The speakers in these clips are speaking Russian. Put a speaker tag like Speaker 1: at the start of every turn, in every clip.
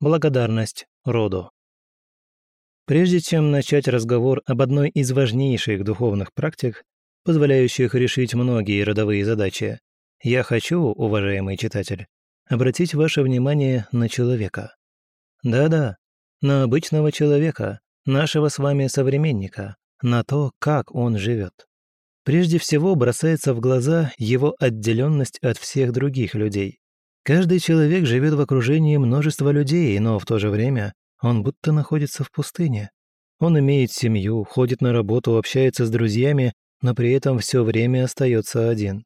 Speaker 1: Благодарность роду. Прежде чем начать разговор об одной из важнейших духовных практик, позволяющих решить многие родовые задачи, я хочу, уважаемый читатель, обратить ваше внимание на человека. Да-да, на обычного человека, нашего с вами современника, на то, как он живет. Прежде всего бросается в глаза его отделенность от всех других людей. Каждый человек живет в окружении множества людей, но в то же время он будто находится в пустыне. Он имеет семью, ходит на работу, общается с друзьями, но при этом все время остается один.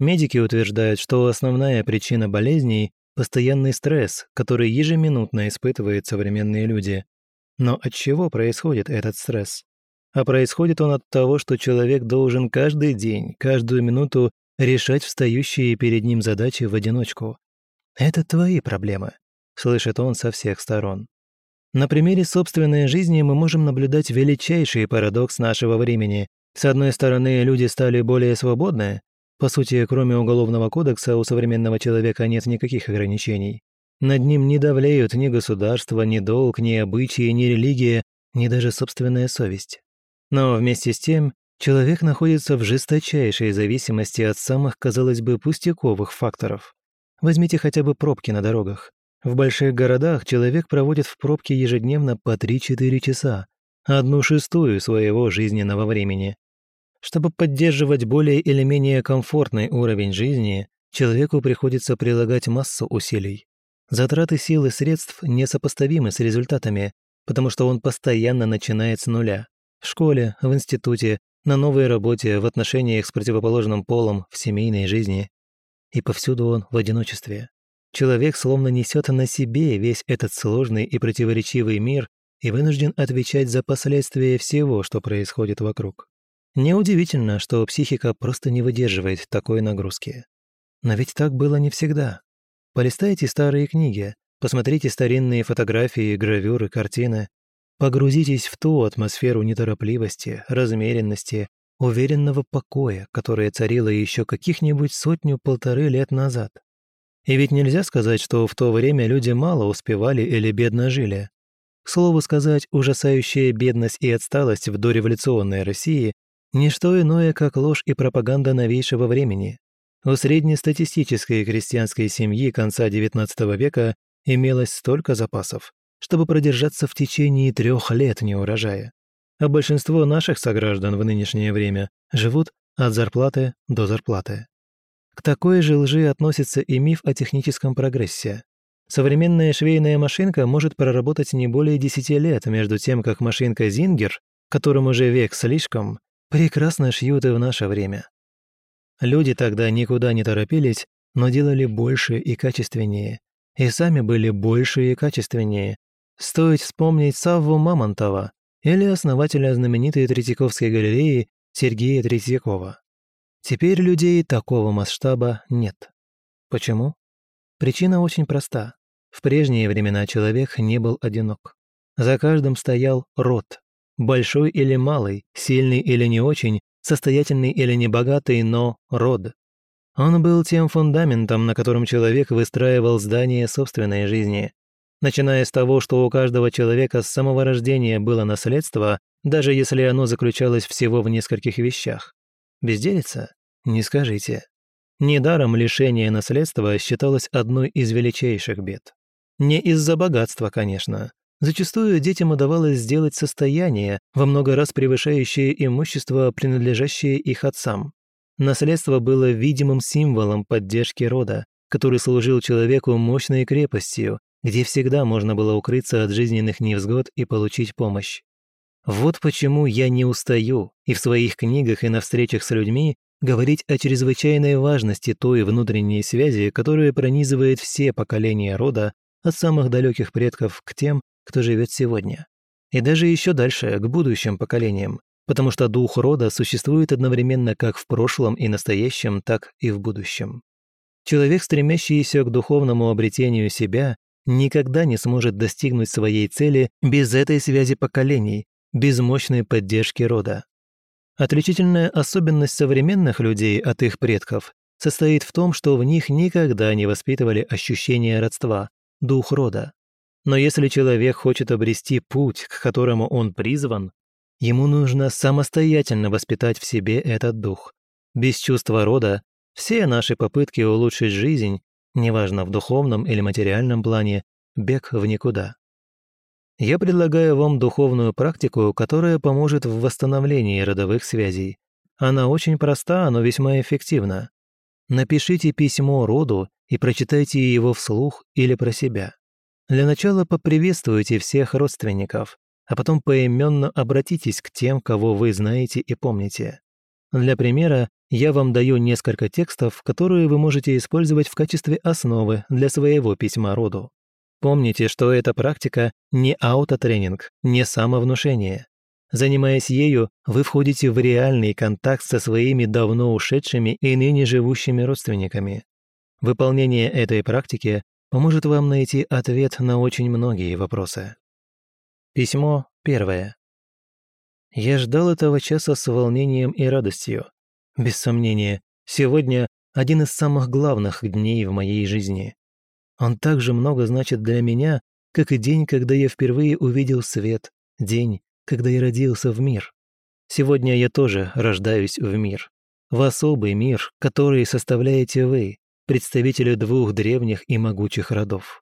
Speaker 1: Медики утверждают, что основная причина болезней – постоянный стресс, который ежеминутно испытывают современные люди. Но от чего происходит этот стресс? А происходит он от того, что человек должен каждый день, каждую минуту решать встающие перед ним задачи в одиночку. «Это твои проблемы», — слышит он со всех сторон. На примере собственной жизни мы можем наблюдать величайший парадокс нашего времени. С одной стороны, люди стали более свободны. По сути, кроме Уголовного кодекса, у современного человека нет никаких ограничений. Над ним не давлеют ни государство, ни долг, ни обычаи, ни религия, ни даже собственная совесть. Но вместе с тем, человек находится в жесточайшей зависимости от самых, казалось бы, пустяковых факторов. Возьмите хотя бы пробки на дорогах. В больших городах человек проводит в пробке ежедневно по 3-4 часа, одну шестую своего жизненного времени. Чтобы поддерживать более или менее комфортный уровень жизни, человеку приходится прилагать массу усилий. Затраты сил и средств несопоставимы с результатами, потому что он постоянно начинает с нуля. В школе, в институте, на новой работе, в отношениях с противоположным полом, в семейной жизни и повсюду он в одиночестве. Человек словно несет на себе весь этот сложный и противоречивый мир и вынужден отвечать за последствия всего, что происходит вокруг. Неудивительно, что психика просто не выдерживает такой нагрузки. Но ведь так было не всегда. Полистайте старые книги, посмотрите старинные фотографии, гравюры, картины. Погрузитесь в ту атмосферу неторопливости, размеренности уверенного покоя, которое царило еще каких-нибудь сотню-полторы лет назад. И ведь нельзя сказать, что в то время люди мало успевали или бедно жили. К слову сказать, ужасающая бедность и отсталость в дореволюционной России – ничто иное, как ложь и пропаганда новейшего времени. У среднестатистической крестьянской семьи конца XIX века имелось столько запасов, чтобы продержаться в течение трех лет неурожая а большинство наших сограждан в нынешнее время живут от зарплаты до зарплаты. К такой же лжи относится и миф о техническом прогрессе. Современная швейная машинка может проработать не более 10 лет между тем, как машинка Зингер, которым уже век слишком, прекрасно шьют и в наше время. Люди тогда никуда не торопились, но делали больше и качественнее. И сами были больше и качественнее. Стоит вспомнить Савву Мамонтова, или основателя знаменитой Третьяковской галереи Сергея Третьякова. Теперь людей такого масштаба нет. Почему? Причина очень проста. В прежние времена человек не был одинок. За каждым стоял род. Большой или малый, сильный или не очень, состоятельный или небогатый, но род. Он был тем фундаментом, на котором человек выстраивал здание собственной жизни, начиная с того, что у каждого человека с самого рождения было наследство, даже если оно заключалось всего в нескольких вещах. Безделица? Не скажите. Недаром лишение наследства считалось одной из величайших бед. Не из-за богатства, конечно. Зачастую детям удавалось сделать состояние, во много раз превышающее имущество, принадлежащее их отцам. Наследство было видимым символом поддержки рода, который служил человеку мощной крепостью, где всегда можно было укрыться от жизненных невзгод и получить помощь. Вот почему я не устаю и в своих книгах и на встречах с людьми говорить о чрезвычайной важности той внутренней связи, которая пронизывает все поколения рода, от самых далеких предков к тем, кто живет сегодня. И даже еще дальше, к будущим поколениям, потому что дух рода существует одновременно как в прошлом и настоящем, так и в будущем. Человек, стремящийся к духовному обретению себя, никогда не сможет достигнуть своей цели без этой связи поколений, без мощной поддержки рода. Отличительная особенность современных людей от их предков состоит в том, что в них никогда не воспитывали ощущение родства, дух рода. Но если человек хочет обрести путь, к которому он призван, ему нужно самостоятельно воспитать в себе этот дух. Без чувства рода все наши попытки улучшить жизнь, неважно в духовном или материальном плане, бег в никуда. Я предлагаю вам духовную практику, которая поможет в восстановлении родовых связей. Она очень проста, но весьма эффективна. Напишите письмо роду и прочитайте его вслух или про себя. Для начала поприветствуйте всех родственников, а потом поименно обратитесь к тем, кого вы знаете и помните. Для примера я вам даю несколько текстов, которые вы можете использовать в качестве основы для своего письма роду. Помните, что эта практика не аутотренинг, не самовнушение. Занимаясь ею, вы входите в реальный контакт со своими давно ушедшими и ныне живущими родственниками. Выполнение этой практики поможет вам найти ответ на очень многие вопросы. Письмо первое. Я ждал этого часа с волнением и радостью. Без сомнения, сегодня один из самых главных дней в моей жизни. Он так же много значит для меня, как и день, когда я впервые увидел свет, день, когда я родился в мир. Сегодня я тоже рождаюсь в мир. В особый мир, который составляете вы, представители двух древних и могучих родов.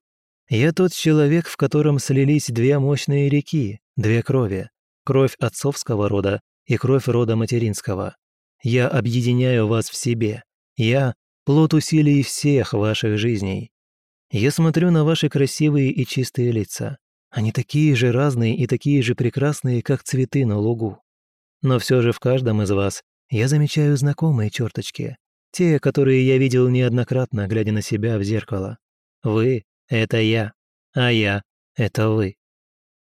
Speaker 1: Я тот человек, в котором слились две мощные реки, две крови, кровь отцовского рода и кровь рода материнского. Я объединяю вас в себе. Я – плод усилий всех ваших жизней. Я смотрю на ваши красивые и чистые лица. Они такие же разные и такие же прекрасные, как цветы на лугу. Но все же в каждом из вас я замечаю знакомые черточки, те, которые я видел неоднократно, глядя на себя в зеркало. Вы — это я, а я — это вы.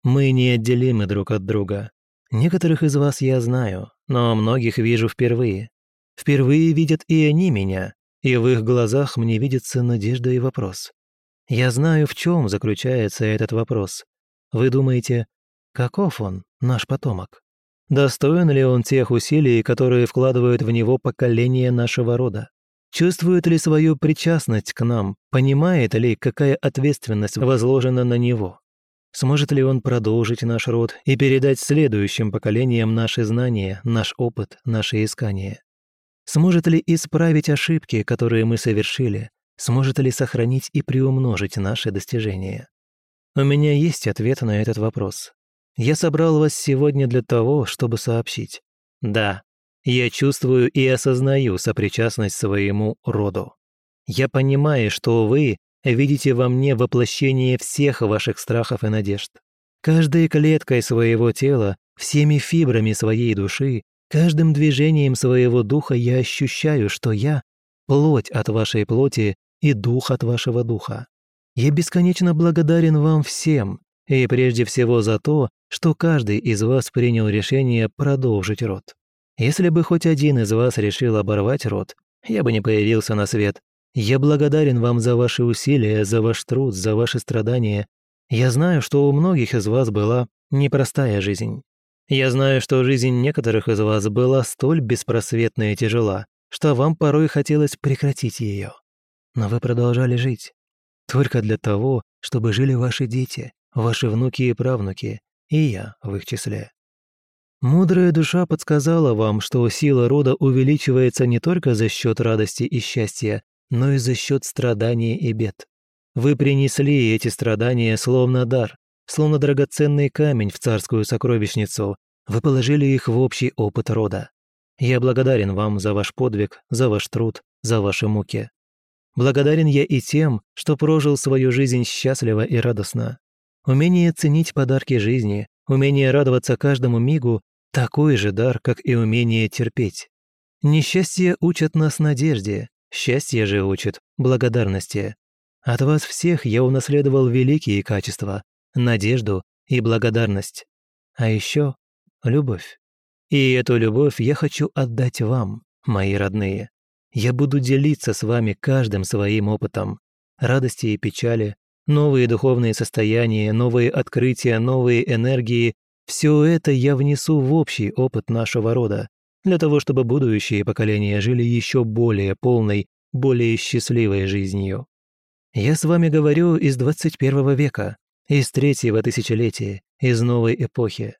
Speaker 1: Мы неотделимы друг от друга. Некоторых из вас я знаю, но многих вижу впервые. Впервые видят и они меня, и в их глазах мне видится надежда и вопрос. Я знаю, в чем заключается этот вопрос. Вы думаете, каков он, наш потомок? Достоин ли он тех усилий, которые вкладывают в него поколение нашего рода? Чувствует ли свою причастность к нам? Понимает ли, какая ответственность возложена на него? Сможет ли он продолжить наш род и передать следующим поколениям наши знания, наш опыт, наши искания? Сможет ли исправить ошибки, которые мы совершили? Сможет ли сохранить и приумножить наши достижения? У меня есть ответ на этот вопрос. Я собрал вас сегодня для того, чтобы сообщить. Да, я чувствую и осознаю сопричастность своему роду. Я понимаю, что вы видите во мне воплощение всех ваших страхов и надежд. Каждой клеткой своего тела, всеми фибрами своей души, каждым движением своего духа я ощущаю, что я – плоть от вашей плоти и дух от вашего духа. Я бесконечно благодарен вам всем, и прежде всего за то, что каждый из вас принял решение продолжить род. Если бы хоть один из вас решил оборвать род, я бы не появился на свет. Я благодарен вам за ваши усилия, за ваш труд, за ваши страдания. Я знаю, что у многих из вас была непростая жизнь. Я знаю, что жизнь некоторых из вас была столь беспросветна и тяжела, что вам порой хотелось прекратить ее. Но вы продолжали жить. Только для того, чтобы жили ваши дети, ваши внуки и правнуки, и я в их числе. Мудрая душа подсказала вам, что сила рода увеличивается не только за счет радости и счастья, но и за счет страдания и бед. Вы принесли эти страдания словно дар, словно драгоценный камень в царскую сокровищницу, вы положили их в общий опыт рода. Я благодарен вам за ваш подвиг, за ваш труд, за ваши муки. Благодарен я и тем, что прожил свою жизнь счастливо и радостно. Умение ценить подарки жизни, умение радоваться каждому мигу – такой же дар, как и умение терпеть. Несчастье учат нас надежде, счастье же учит благодарности. От вас всех я унаследовал великие качества – надежду и благодарность. А еще любовь. И эту любовь я хочу отдать вам, мои родные. Я буду делиться с вами каждым своим опытом, радости и печали, новые духовные состояния, новые открытия, новые энергии – все это я внесу в общий опыт нашего рода, для того, чтобы будущие поколения жили еще более полной, более счастливой жизнью. Я с вами говорю из 21 века, из третьего тысячелетия, из новой эпохи.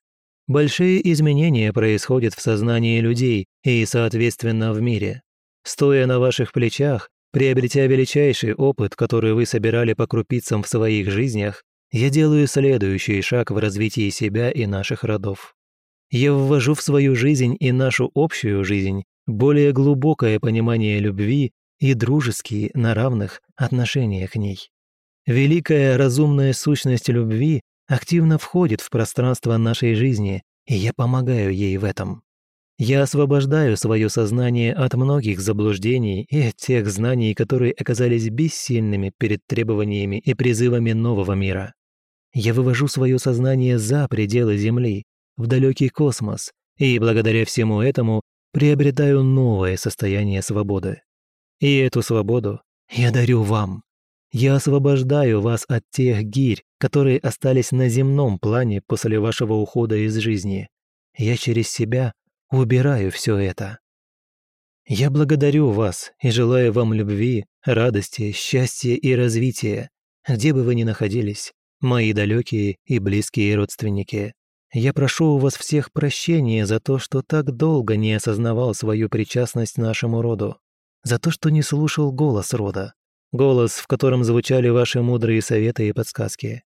Speaker 1: Большие изменения происходят в сознании людей и, соответственно, в мире. Стоя на ваших плечах, приобретя величайший опыт, который вы собирали по крупицам в своих жизнях, я делаю следующий шаг в развитии себя и наших родов. Я ввожу в свою жизнь и нашу общую жизнь более глубокое понимание любви и дружеские на равных отношения к ней. Великая разумная сущность любви активно входит в пространство нашей жизни, и я помогаю ей в этом. Я освобождаю свое сознание от многих заблуждений и от тех знаний, которые оказались бессильными перед требованиями и призывами нового мира. Я вывожу свое сознание за пределы Земли, в далекий космос, и благодаря всему этому приобретаю новое состояние свободы. И эту свободу я дарю вам. Я освобождаю вас от тех гирь, которые остались на земном плане после вашего ухода из жизни. Я через себя убираю все это. Я благодарю вас и желаю вам любви, радости, счастья и развития, где бы вы ни находились, мои далекие и близкие родственники. Я прошу у вас всех прощения за то, что так долго не осознавал свою причастность нашему роду, за то, что не слушал голос рода, голос, в котором звучали ваши мудрые советы и подсказки.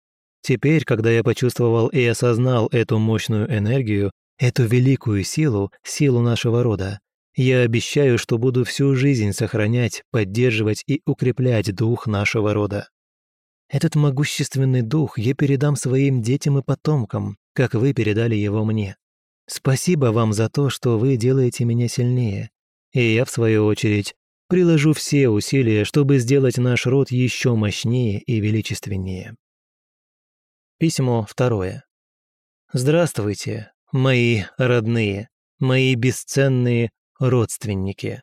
Speaker 1: Теперь, когда я почувствовал и осознал эту мощную энергию, эту великую силу, силу нашего рода, я обещаю, что буду всю жизнь сохранять, поддерживать и укреплять дух нашего рода. Этот могущественный дух я передам своим детям и потомкам, как вы передали его мне. Спасибо вам за то, что вы делаете меня сильнее. И я, в свою очередь, приложу все усилия, чтобы сделать наш род еще мощнее и величественнее. Письмо второе. Здравствуйте, мои родные, мои бесценные родственники.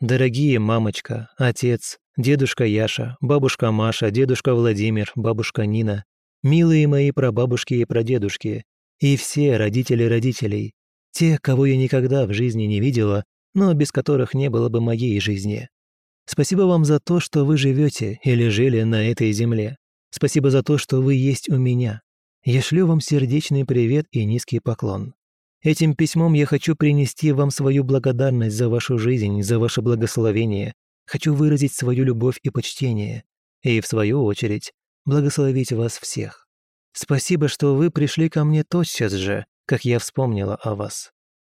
Speaker 1: Дорогие мамочка, отец, дедушка Яша, бабушка Маша, дедушка Владимир, бабушка Нина, милые мои прабабушки и прадедушки, и все родители родителей, те, кого я никогда в жизни не видела, но без которых не было бы моей жизни. Спасибо вам за то, что вы живете или жили на этой земле. Спасибо за то, что вы есть у меня. Я шлю вам сердечный привет и низкий поклон. Этим письмом я хочу принести вам свою благодарность за вашу жизнь, за ваше благословение. Хочу выразить свою любовь и почтение. И, в свою очередь, благословить вас всех. Спасибо, что вы пришли ко мне тотчас же, как я вспомнила о вас.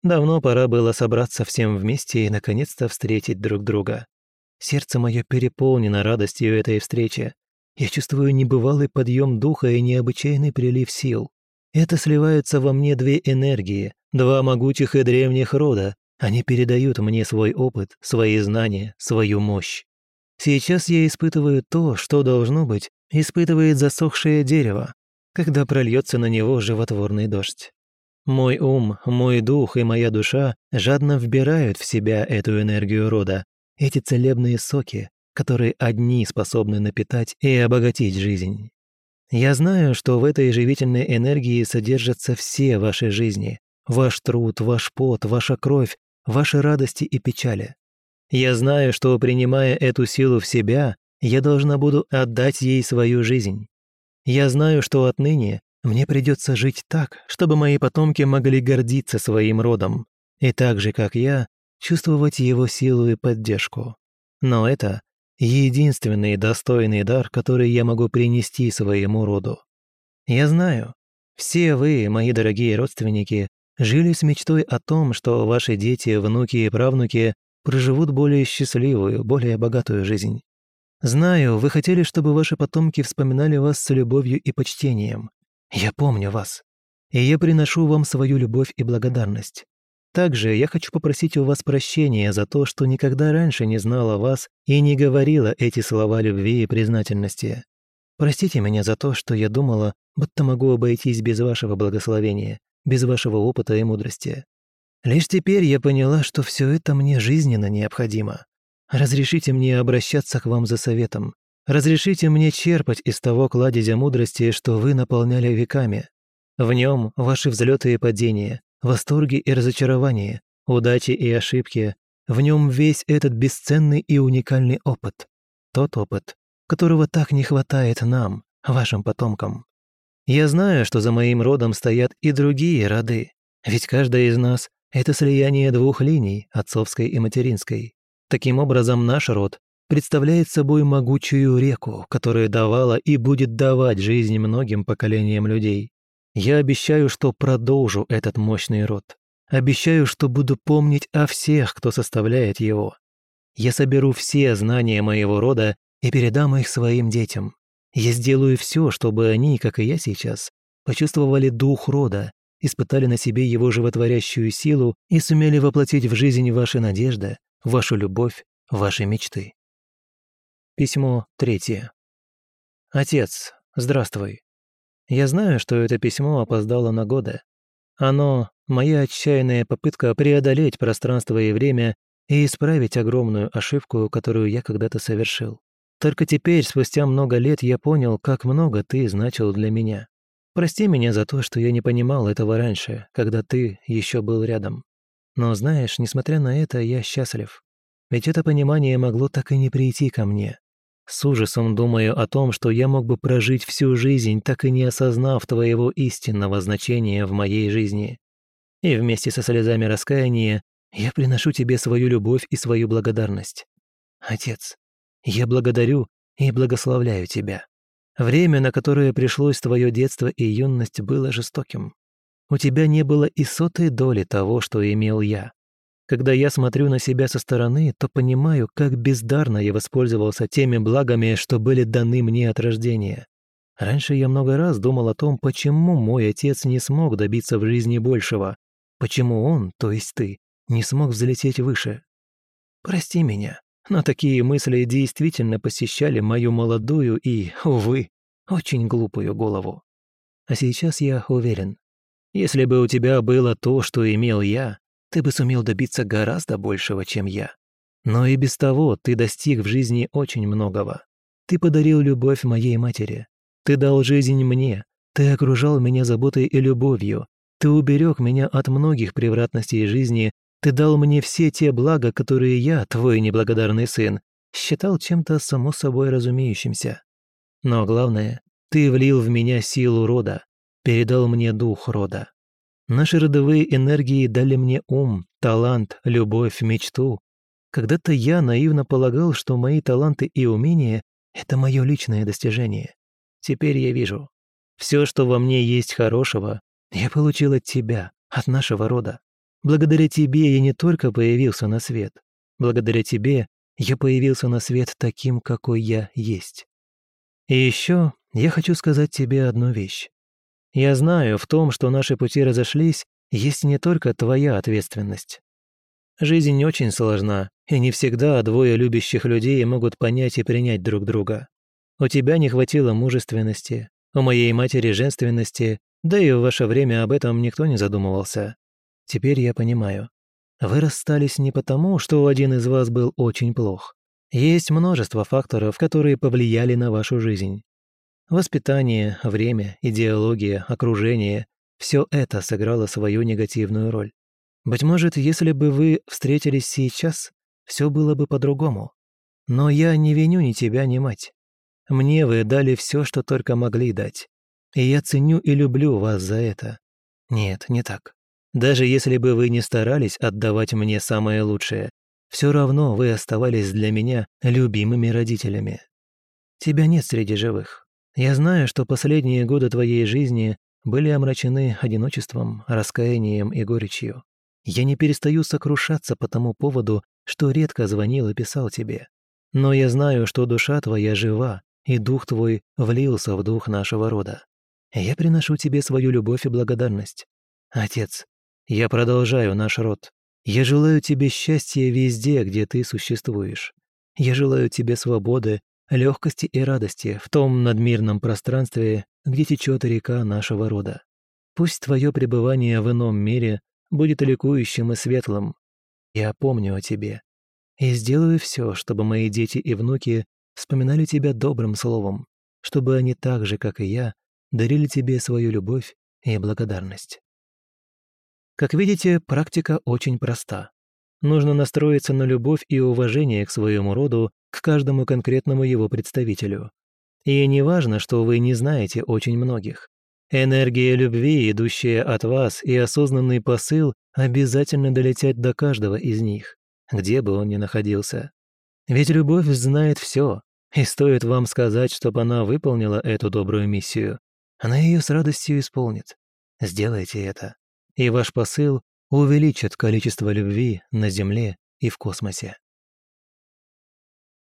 Speaker 1: Давно пора было собраться всем вместе и наконец-то встретить друг друга. Сердце мое переполнено радостью этой встречи. Я чувствую небывалый подъем духа и необычайный прилив сил. Это сливаются во мне две энергии, два могучих и древних рода. Они передают мне свой опыт, свои знания, свою мощь. Сейчас я испытываю то, что должно быть испытывает засохшее дерево, когда прольется на него животворный дождь. Мой ум, мой дух и моя душа жадно вбирают в себя эту энергию рода, эти целебные соки, которые одни способны напитать и обогатить жизнь. Я знаю, что в этой живительной энергии содержатся все ваши жизни, ваш труд, ваш пот, ваша кровь, ваши радости и печали. Я знаю, что, принимая эту силу в себя, я должна буду отдать ей свою жизнь. Я знаю, что отныне мне придется жить так, чтобы мои потомки могли гордиться своим родом, и так же, как я, чувствовать его силу и поддержку. Но это единственный достойный дар, который я могу принести своему роду. Я знаю, все вы, мои дорогие родственники, жили с мечтой о том, что ваши дети, внуки и правнуки проживут более счастливую, более богатую жизнь. Знаю, вы хотели, чтобы ваши потомки вспоминали вас с любовью и почтением. Я помню вас. И я приношу вам свою любовь и благодарность. Также я хочу попросить у вас прощения за то, что никогда раньше не знала вас и не говорила эти слова любви и признательности. Простите меня за то, что я думала, будто могу обойтись без вашего благословения, без вашего опыта и мудрости. Лишь теперь я поняла, что все это мне жизненно необходимо. Разрешите мне обращаться к вам за советом. Разрешите мне черпать из того кладезя мудрости, что вы наполняли веками. В нем ваши взлеты и падения, восторги и разочарования, удачи и ошибки. В нем весь этот бесценный и уникальный опыт. Тот опыт, которого так не хватает нам, вашим потомкам. Я знаю, что за моим родом стоят и другие роды, ведь каждая из нас – это слияние двух линий, отцовской и материнской. Таким образом, наш род представляет собой могучую реку, которая давала и будет давать жизнь многим поколениям людей. Я обещаю, что продолжу этот мощный род. Обещаю, что буду помнить о всех, кто составляет его. Я соберу все знания моего рода и передам их своим детям. Я сделаю все, чтобы они, как и я сейчас, почувствовали дух рода, испытали на себе его животворящую силу и сумели воплотить в жизнь ваши надежды, вашу любовь, ваши мечты. Письмо третье. Отец, здравствуй. Я знаю, что это письмо опоздало на годы. Оно – моя отчаянная попытка преодолеть пространство и время и исправить огромную ошибку, которую я когда-то совершил. Только теперь, спустя много лет, я понял, как много ты значил для меня. Прости меня за то, что я не понимал этого раньше, когда ты еще был рядом. Но знаешь, несмотря на это, я счастлив. Ведь это понимание могло так и не прийти ко мне. С ужасом думаю о том, что я мог бы прожить всю жизнь, так и не осознав твоего истинного значения в моей жизни. И вместе со слезами раскаяния я приношу тебе свою любовь и свою благодарность. Отец, я благодарю и благословляю тебя. Время, на которое пришлось твое детство и юность, было жестоким. У тебя не было и сотой доли того, что имел я. Когда я смотрю на себя со стороны, то понимаю, как бездарно я воспользовался теми благами, что были даны мне от рождения. Раньше я много раз думал о том, почему мой отец не смог добиться в жизни большего, почему он, то есть ты, не смог взлететь выше. Прости меня, но такие мысли действительно посещали мою молодую и, увы, очень глупую голову. А сейчас я уверен, если бы у тебя было то, что имел я, ты бы сумел добиться гораздо большего, чем я. Но и без того ты достиг в жизни очень многого. Ты подарил любовь моей матери. Ты дал жизнь мне. Ты окружал меня заботой и любовью. Ты уберег меня от многих превратностей жизни. Ты дал мне все те блага, которые я, твой неблагодарный сын, считал чем-то само собой разумеющимся. Но главное, ты влил в меня силу рода, передал мне дух рода. Наши родовые энергии дали мне ум, талант, любовь, мечту. Когда-то я наивно полагал, что мои таланты и умения — это мое личное достижение. Теперь я вижу. Все, что во мне есть хорошего, я получил от тебя, от нашего рода. Благодаря тебе я не только появился на свет. Благодаря тебе я появился на свет таким, какой я есть. И еще я хочу сказать тебе одну вещь. Я знаю, в том, что наши пути разошлись, есть не только твоя ответственность. Жизнь очень сложна, и не всегда двое любящих людей могут понять и принять друг друга. У тебя не хватило мужественности, у моей матери женственности, да и в ваше время об этом никто не задумывался. Теперь я понимаю. Вы расстались не потому, что один из вас был очень плох. Есть множество факторов, которые повлияли на вашу жизнь. Воспитание, время, идеология, окружение – все это сыграло свою негативную роль. Быть может, если бы вы встретились сейчас, все было бы по-другому. Но я не виню ни тебя, ни мать. Мне вы дали все, что только могли дать. И я ценю и люблю вас за это. Нет, не так. Даже если бы вы не старались отдавать мне самое лучшее, все равно вы оставались для меня любимыми родителями. Тебя нет среди живых. Я знаю, что последние годы твоей жизни были омрачены одиночеством, раскаянием и горечью. Я не перестаю сокрушаться по тому поводу, что редко звонил и писал тебе. Но я знаю, что душа твоя жива, и дух твой влился в дух нашего рода. Я приношу тебе свою любовь и благодарность. Отец, я продолжаю наш род. Я желаю тебе счастья везде, где ты существуешь. Я желаю тебе свободы легкости и радости в том надмирном пространстве, где течет река нашего рода. Пусть твое пребывание в ином мире будет ликующим и светлым. Я помню о тебе и сделаю все, чтобы мои дети и внуки вспоминали тебя добрым словом, чтобы они так же, как и я, дарили тебе свою любовь и благодарность. Как видите, практика очень проста. Нужно настроиться на любовь и уважение к своему роду к каждому конкретному его представителю. И не важно, что вы не знаете очень многих. Энергия любви, идущая от вас, и осознанный посыл обязательно долетят до каждого из них, где бы он ни находился. Ведь любовь знает все, и стоит вам сказать, чтобы она выполнила эту добрую миссию, она ее с радостью исполнит. Сделайте это, и ваш посыл увеличит количество любви на Земле и в космосе.